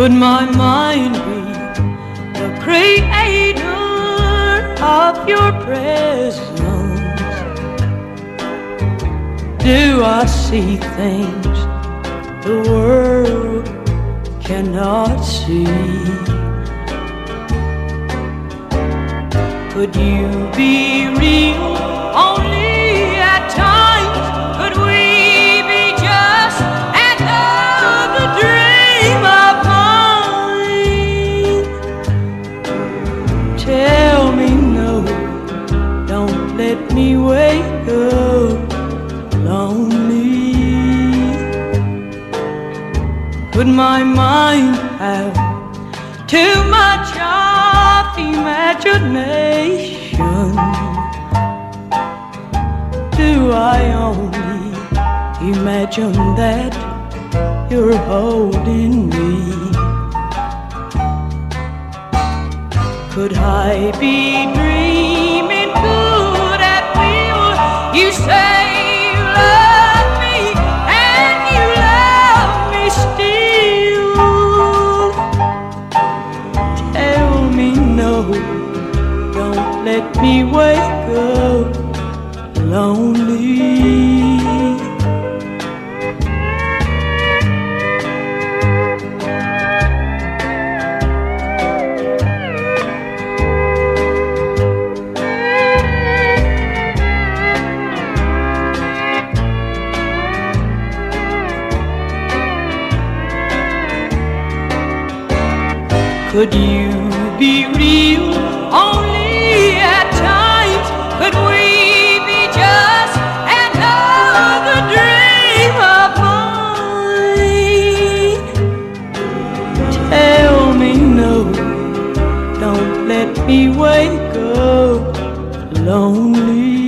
Could my mind be the creator of your presence? Do I see things the world cannot see? Could you be real let me wake up lonely. Could my mind have too much of imagination? Do I only imagine that you're holding me? Could I be dreaming let me wake up lonely. Could you be real only me wake up lonely.